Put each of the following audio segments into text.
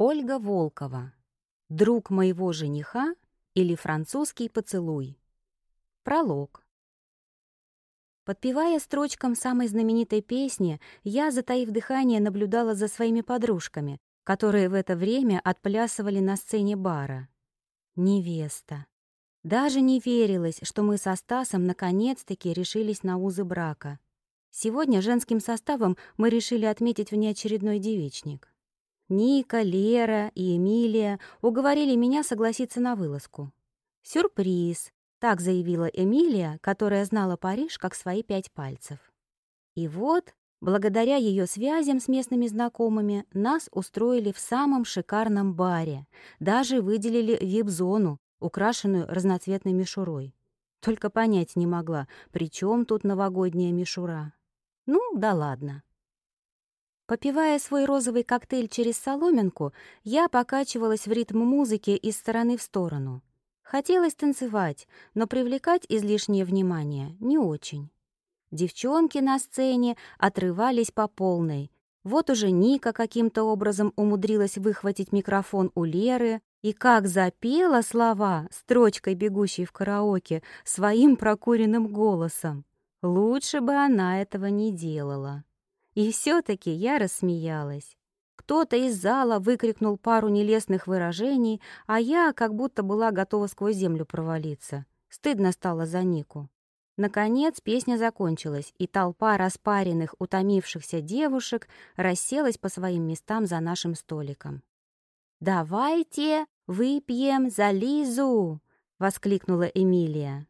Ольга Волкова. Друг моего жениха или французский поцелуй. Пролог. Подпевая строчкам самой знаменитой песни, я, затаив дыхание, наблюдала за своими подружками, которые в это время отплясывали на сцене бара. Невеста. Даже не верилось, что мы со Стасом наконец-таки решились на узы брака. Сегодня женским составом мы решили отметить внеочередной девичник. Ника, Лера и Эмилия уговорили меня согласиться на вылазку. «Сюрприз», — так заявила Эмилия, которая знала Париж как свои пять пальцев. И вот, благодаря ее связям с местными знакомыми, нас устроили в самом шикарном баре, даже выделили вип-зону, украшенную разноцветной мишурой. Только понять не могла, при чем тут новогодняя мишура. Ну, да ладно. Попивая свой розовый коктейль через соломинку, я покачивалась в ритм музыки из стороны в сторону. Хотелось танцевать, но привлекать излишнее внимание не очень. Девчонки на сцене отрывались по полной. Вот уже Ника каким-то образом умудрилась выхватить микрофон у Леры и как запела слова, строчкой бегущей в караоке, своим прокуренным голосом. Лучше бы она этого не делала. И все-таки я рассмеялась. Кто-то из зала выкрикнул пару нелестных выражений, а я как будто была готова сквозь землю провалиться. Стыдно стало за Нику. Наконец песня закончилась, и толпа распаренных, утомившихся девушек расселась по своим местам за нашим столиком. «Давайте выпьем за Лизу!» — воскликнула Эмилия.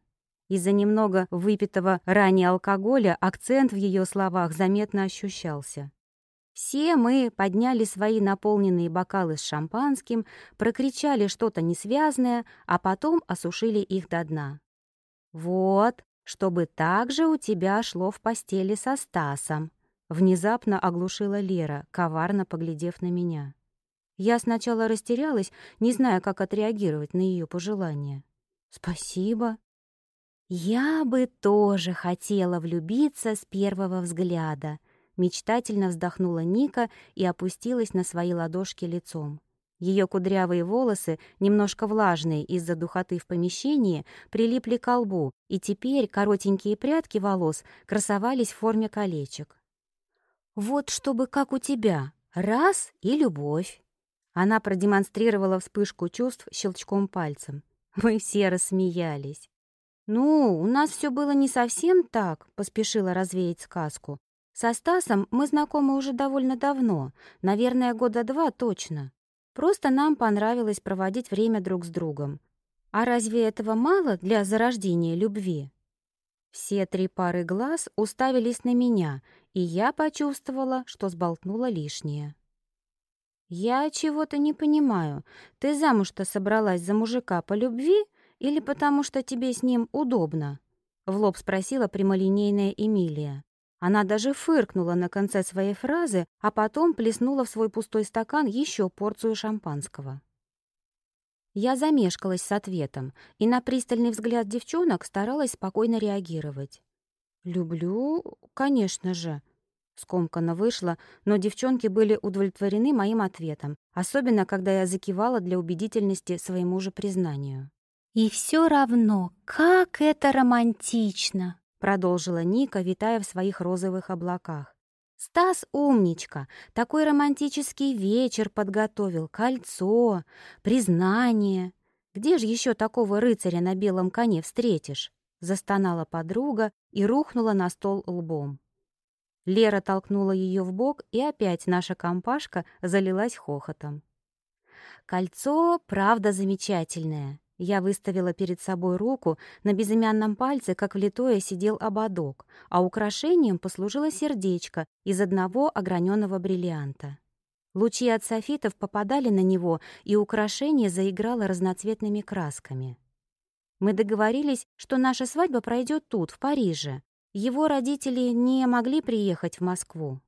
Из-за немного выпитого ранее алкоголя акцент в ее словах заметно ощущался. Все мы подняли свои наполненные бокалы с шампанским, прокричали что-то несвязное, а потом осушили их до дна. «Вот, чтобы так же у тебя шло в постели со Стасом», внезапно оглушила Лера, коварно поглядев на меня. Я сначала растерялась, не зная, как отреагировать на ее пожелание. «Спасибо», «Я бы тоже хотела влюбиться с первого взгляда», мечтательно вздохнула Ника и опустилась на свои ладошки лицом. Ее кудрявые волосы, немножко влажные из-за духоты в помещении, прилипли к лбу, и теперь коротенькие прядки волос красовались в форме колечек. «Вот чтобы как у тебя, раз и любовь!» Она продемонстрировала вспышку чувств щелчком пальцем. Мы все рассмеялись. «Ну, у нас все было не совсем так», — поспешила развеять сказку. «Со Стасом мы знакомы уже довольно давно, наверное, года два точно. Просто нам понравилось проводить время друг с другом. А разве этого мало для зарождения любви?» Все три пары глаз уставились на меня, и я почувствовала, что сболтнула лишнее. «Я чего-то не понимаю. Ты замуж-то собралась за мужика по любви или потому что тебе с ним удобно?» — в лоб спросила прямолинейная Эмилия. Она даже фыркнула на конце своей фразы, а потом плеснула в свой пустой стакан еще порцию шампанского. Я замешкалась с ответом и на пристальный взгляд девчонок старалась спокойно реагировать. «Люблю, конечно же», — скомканно вышло, но девчонки были удовлетворены моим ответом, особенно когда я закивала для убедительности своему же признанию. «И все равно, как это романтично!» — продолжила Ника, витая в своих розовых облаках. «Стас умничка, такой романтический вечер подготовил, кольцо, признание. Где же еще такого рыцаря на белом коне встретишь?» — застонала подруга и рухнула на стол лбом. Лера толкнула ее в бок, и опять наша компашка залилась хохотом. «Кольцо, правда, замечательное», я выставила перед собой руку, на безымянном пальце, как влитое, сидел ободок, а украшением послужило сердечко из одного ограненного бриллианта. Лучи от софитов попадали на него, и украшение заиграло разноцветными красками. Мы договорились, что наша свадьба пройдет тут, в Париже. Его родители не могли приехать в Москву.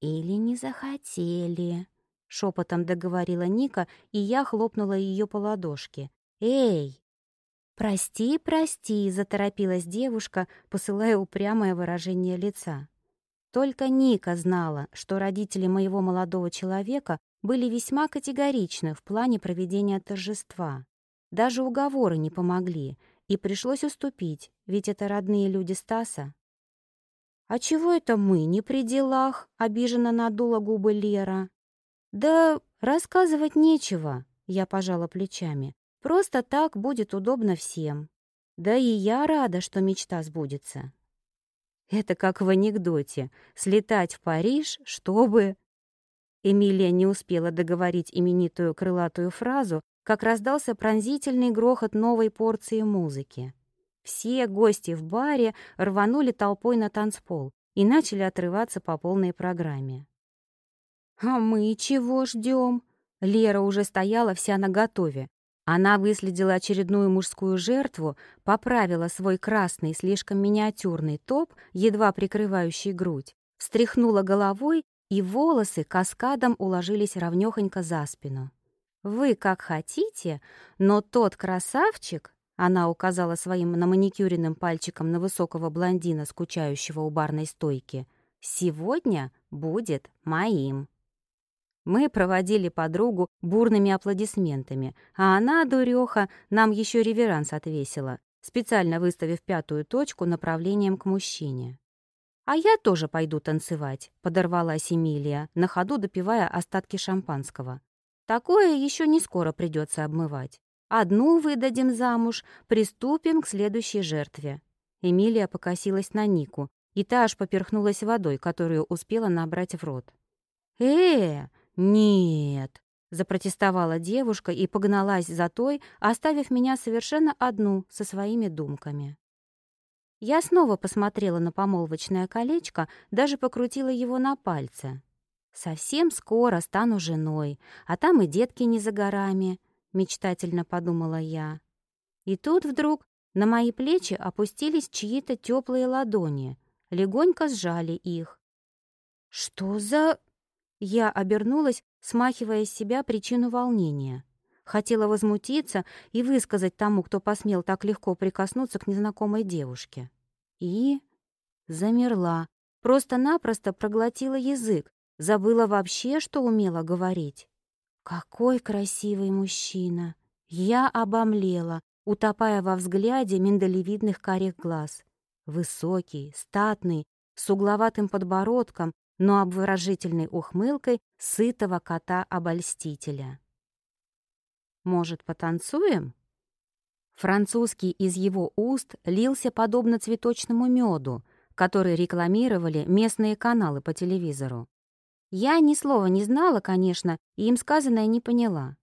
«Или не захотели», — шепотом договорила Ника, и я хлопнула ее по ладошке. «Эй!» «Прости, прости», — заторопилась девушка, посылая упрямое выражение лица. Только Ника знала, что родители моего молодого человека были весьма категоричны в плане проведения торжества. Даже уговоры не помогли, и пришлось уступить, ведь это родные люди Стаса. «А чего это мы не при делах?» — обиженно надула губы Лера. «Да рассказывать нечего», — я пожала плечами. «Просто так будет удобно всем. Да и я рада, что мечта сбудется». Это как в анекдоте — слетать в Париж, чтобы... Эмилия не успела договорить именитую крылатую фразу, как раздался пронзительный грохот новой порции музыки. Все гости в баре рванули толпой на танцпол и начали отрываться по полной программе. «А мы чего ждем? Лера уже стояла вся наготове. Она выследила очередную мужскую жертву, поправила свой красный, слишком миниатюрный топ, едва прикрывающий грудь, встряхнула головой, и волосы каскадом уложились ровнёхонько за спину. «Вы как хотите, но тот красавчик, она указала своим наманикюренным пальчиком на высокого блондина, скучающего у барной стойки. «Сегодня будет моим». Мы проводили подругу бурными аплодисментами, а она, дурёха, нам еще реверанс отвесила, специально выставив пятую точку направлением к мужчине. «А я тоже пойду танцевать», — подорвалась Эмилия, на ходу допивая остатки шампанского. «Такое еще не скоро придется обмывать. Одну выдадим замуж, приступим к следующей жертве». Эмилия покосилась на Нику, и та аж поперхнулась водой, которую успела набрать в рот. «Э, нет!» — запротестовала девушка и погналась за той, оставив меня совершенно одну со своими думками. Я снова посмотрела на помолвочное колечко, даже покрутила его на пальце. Совсем скоро стану женой, а там и детки не за горами. — мечтательно подумала я. И тут вдруг на мои плечи опустились чьи-то теплые ладони, легонько сжали их. «Что за...» Я обернулась, смахивая с себя причину волнения. Хотела возмутиться и высказать тому, кто посмел так легко прикоснуться к незнакомой девушке. И замерла, просто-напросто проглотила язык, забыла вообще, что умела говорить. Какой красивый мужчина! Я обомлела, утопая во взгляде миндалевидных карих глаз. Высокий, статный, с угловатым подбородком, но обворожительной ухмылкой сытого кота-обольстителя. «Может, потанцуем?» Французский из его уст лился подобно цветочному меду, который рекламировали местные каналы по телевизору. Я ни слова не знала, конечно, и им сказанное не поняла.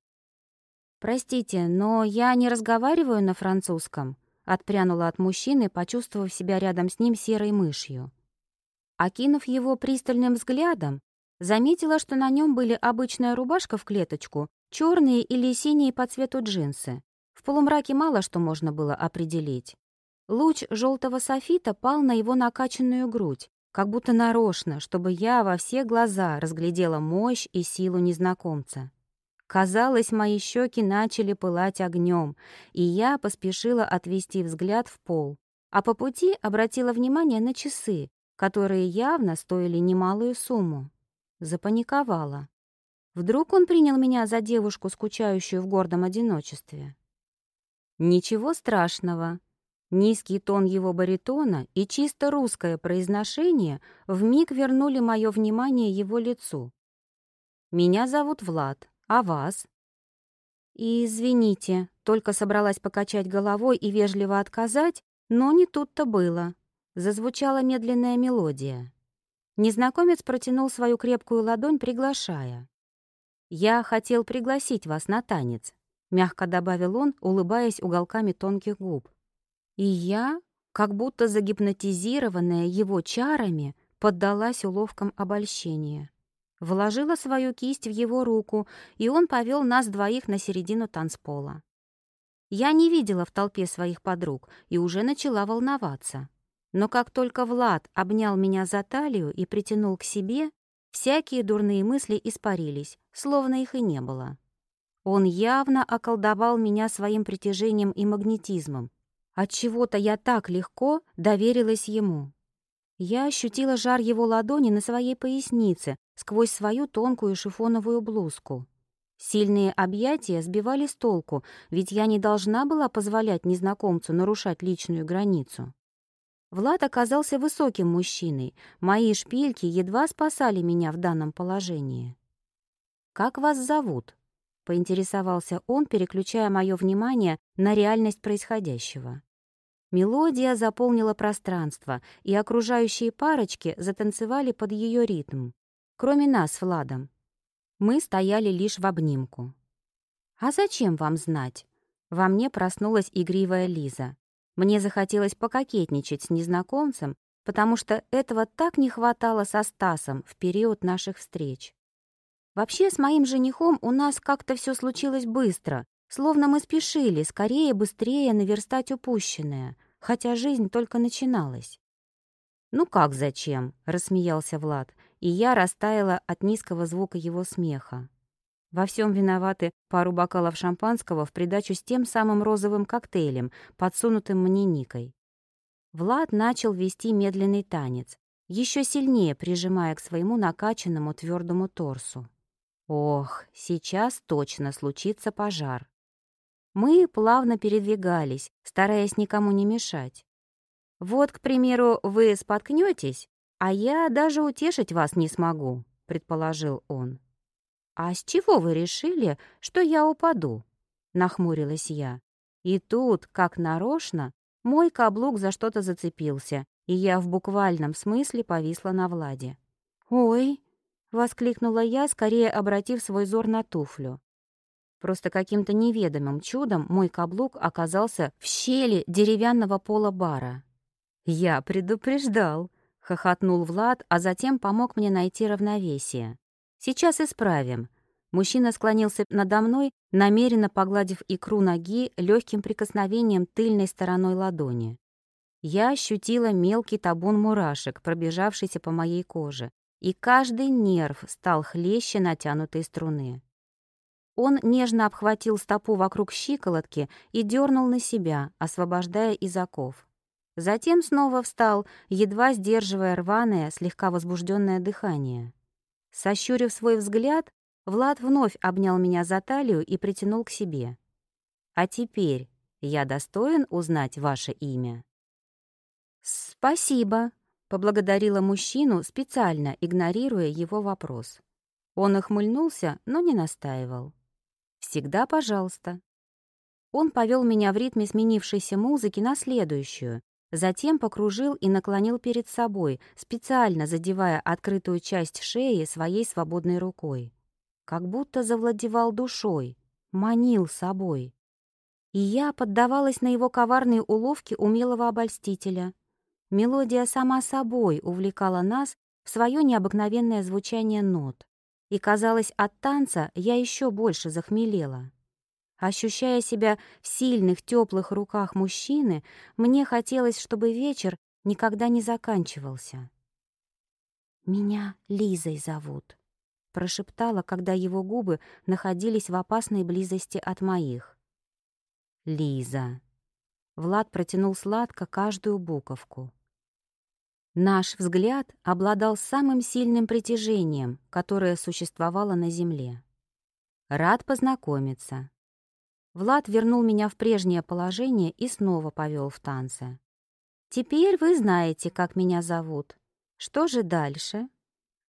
«Простите, но я не разговариваю на французском», — отпрянула от мужчины, почувствовав себя рядом с ним серой мышью. Окинув его пристальным взглядом, заметила, что на нем были обычная рубашка в клеточку, черные или синие по цвету джинсы. В полумраке мало что можно было определить. Луч желтого софита пал на его накачанную грудь, как будто нарочно, чтобы я во все глаза разглядела мощь и силу незнакомца. Казалось, мои щеки начали пылать огнем, и я поспешила отвести взгляд в пол, а по пути обратила внимание на часы, которые явно стоили немалую сумму. Запаниковала. Вдруг он принял меня за девушку, скучающую в гордом одиночестве? Ничего страшного, Низкий тон его баритона и чисто русское произношение вмиг вернули мое внимание его лицу. «Меня зовут Влад, а вас?» «Извините», только собралась покачать головой и вежливо отказать, но не тут-то было. Зазвучала медленная мелодия. Незнакомец протянул свою крепкую ладонь, приглашая. «Я хотел пригласить вас на танец», — мягко добавил он, улыбаясь уголками тонких губ. И я, как будто загипнотизированная его чарами, поддалась уловкам обольщения. Вложила свою кисть в его руку, и он повел нас двоих на середину танцпола. Я не видела в толпе своих подруг и уже начала волноваться. Но как только Влад обнял меня за талию и притянул к себе, всякие дурные мысли испарились, словно их и не было. Он явно околдовал меня своим притяжением и магнетизмом, от чего-то я так легко доверилась ему. Я ощутила жар его ладони на своей пояснице, сквозь свою тонкую шифоновую блузку. Сильные объятия сбивали с толку, ведь я не должна была позволять незнакомцу нарушать личную границу. Влад оказался высоким мужчиной, мои шпильки едва спасали меня в данном положении. «Как вас зовут?» — поинтересовался он, переключая мое внимание на реальность происходящего. Мелодия заполнила пространство, и окружающие парочки затанцевали под ее ритм. Кроме нас с Владом. Мы стояли лишь в обнимку. «А зачем вам знать?» Во мне проснулась игривая Лиза. Мне захотелось пококетничать с незнакомцем, потому что этого так не хватало со Стасом в период наших встреч. Вообще, с моим женихом у нас как-то все случилось быстро, словно мы спешили скорее, быстрее наверстать упущенное, хотя жизнь только начиналась. «Ну как зачем?» — рассмеялся Влад, и я растаяла от низкого звука его смеха. Во всем виноваты пару бокалов шампанского в придачу с тем самым розовым коктейлем, подсунутым мне Никой. Влад начал вести медленный танец, еще сильнее прижимая к своему накачанному твердому торсу. Ох, сейчас точно случится пожар. Мы плавно передвигались, стараясь никому не мешать. Вот, к примеру, вы споткнетесь, а я даже утешить вас не смогу, предположил он. А с чего вы решили, что я упаду? нахмурилась я. И тут, как нарочно, мой каблук за что-то зацепился, и я в буквальном смысле повисла на Владе. «Ой!» — воскликнула я, скорее обратив свой взор на туфлю. Просто каким-то неведомым чудом мой каблук оказался в щели деревянного пола бара. «Я предупреждал», — хохотнул Влад, а затем помог мне найти равновесие. «Сейчас исправим». Мужчина склонился надо мной, намеренно погладив икру ноги легким прикосновением тыльной стороной ладони. Я ощутила мелкий табун мурашек, пробежавшийся по моей коже, и каждый нерв стал хлеще натянутой струны. Он нежно обхватил стопу вокруг щиколотки и дернул на себя, освобождая из оков. Затем снова встал, едва сдерживая рваное, слегка возбужденное дыхание. Сощурив свой взгляд, Влад вновь обнял меня за талию и притянул к себе. «А теперь я достоин узнать ваше имя?» «Спасибо», — поблагодарила мужчину, специально игнорируя его вопрос. Он охмыльнулся, но не настаивал. «Всегда пожалуйста». Он повел меня в ритме сменившейся музыки на следующую, Затем покружил и наклонил перед собой, специально задевая открытую часть шеи своей свободной рукой. Как будто завладевал душой, манил собой. И я поддавалась на его коварные уловки умелого обольстителя. Мелодия сама собой увлекала нас в свое необыкновенное звучание нот. И, казалось, от танца я еще больше захмелела. Ощущая себя в сильных, теплых руках мужчины, мне хотелось, чтобы вечер никогда не заканчивался. «Меня Лизой зовут», — прошептала, когда его губы находились в опасной близости от моих. «Лиза». Влад протянул сладко каждую буковку. Наш взгляд обладал самым сильным притяжением, которое существовало на Земле. «Рад познакомиться», Влад вернул меня в прежнее положение и снова повел в танце. «Теперь вы знаете, как меня зовут. Что же дальше?»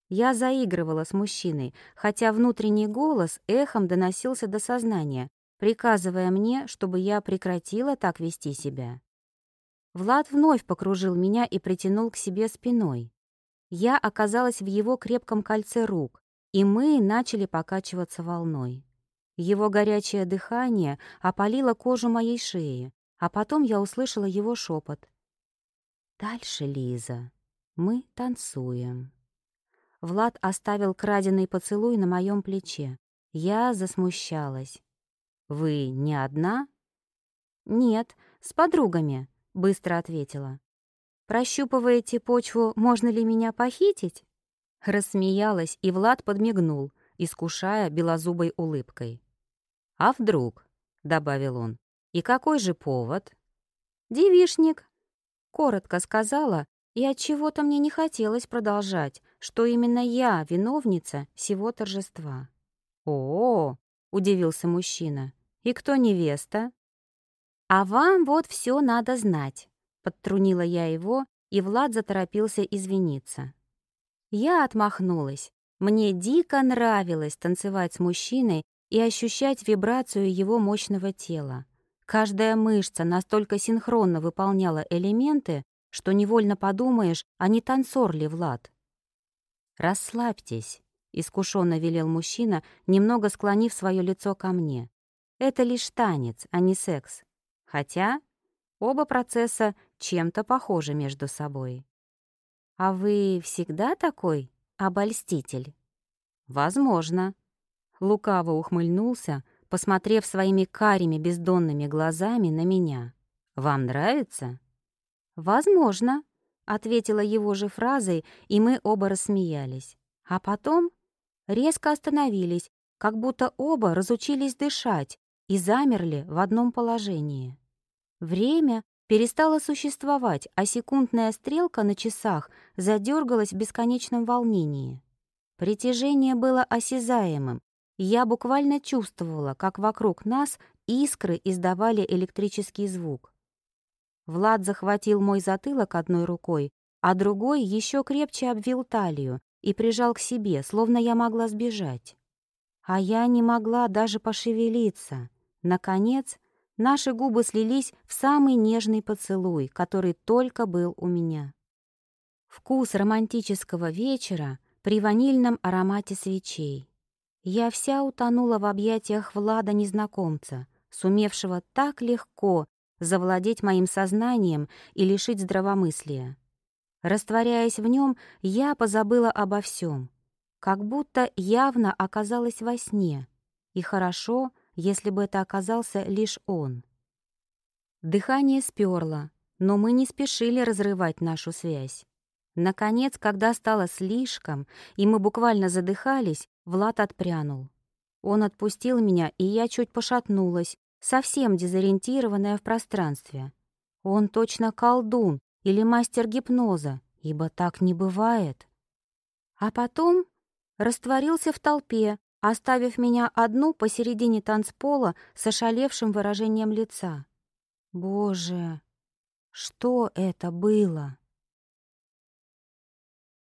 Я заигрывала с мужчиной, хотя внутренний голос эхом доносился до сознания, приказывая мне, чтобы я прекратила так вести себя. Влад вновь покружил меня и притянул к себе спиной. Я оказалась в его крепком кольце рук, и мы начали покачиваться волной. Его горячее дыхание опалило кожу моей шеи, а потом я услышала его шепот. «Дальше, Лиза, мы танцуем». Влад оставил краденый поцелуй на моем плече. Я засмущалась. «Вы не одна?» «Нет, с подругами», — быстро ответила. «Прощупываете почву, можно ли меня похитить?» Рассмеялась, и Влад подмигнул, искушая белозубой улыбкой. «А вдруг?» — добавил он. «И какой же повод?» «Девишник», — коротко сказала, и от чего то мне не хотелось продолжать, что именно я виновница всего торжества. «О-о-о!» — удивился мужчина. «И кто невеста?» «А вам вот все надо знать», — подтрунила я его, и Влад заторопился извиниться. Я отмахнулась. Мне дико нравилось танцевать с мужчиной и ощущать вибрацию его мощного тела. Каждая мышца настолько синхронно выполняла элементы, что невольно подумаешь, а не танцор ли Влад. «Расслабьтесь», — искушенно велел мужчина, немного склонив свое лицо ко мне. «Это лишь танец, а не секс. Хотя оба процесса чем-то похожи между собой». «А вы всегда такой обольститель?» «Возможно». Лукаво ухмыльнулся, посмотрев своими карими бездонными глазами на меня. «Вам нравится?» «Возможно», — ответила его же фразой, и мы оба рассмеялись. А потом резко остановились, как будто оба разучились дышать и замерли в одном положении. Время перестало существовать, а секундная стрелка на часах задергалась в бесконечном волнении. Притяжение было осязаемым, я буквально чувствовала, как вокруг нас искры издавали электрический звук. Влад захватил мой затылок одной рукой, а другой еще крепче обвил талию и прижал к себе, словно я могла сбежать. А я не могла даже пошевелиться. Наконец, наши губы слились в самый нежный поцелуй, который только был у меня. Вкус романтического вечера при ванильном аромате свечей. Я вся утонула в объятиях Влада-незнакомца, сумевшего так легко завладеть моим сознанием и лишить здравомыслия. Растворяясь в нем, я позабыла обо всем, как будто явно оказалась во сне, и хорошо, если бы это оказался лишь он. Дыхание сперло, но мы не спешили разрывать нашу связь. Наконец, когда стало слишком, и мы буквально задыхались, Влад отпрянул. Он отпустил меня, и я чуть пошатнулась, совсем дезориентированная в пространстве. Он точно колдун или мастер гипноза, ибо так не бывает. А потом растворился в толпе, оставив меня одну посередине танцпола с ошалевшим выражением лица. Боже, что это было?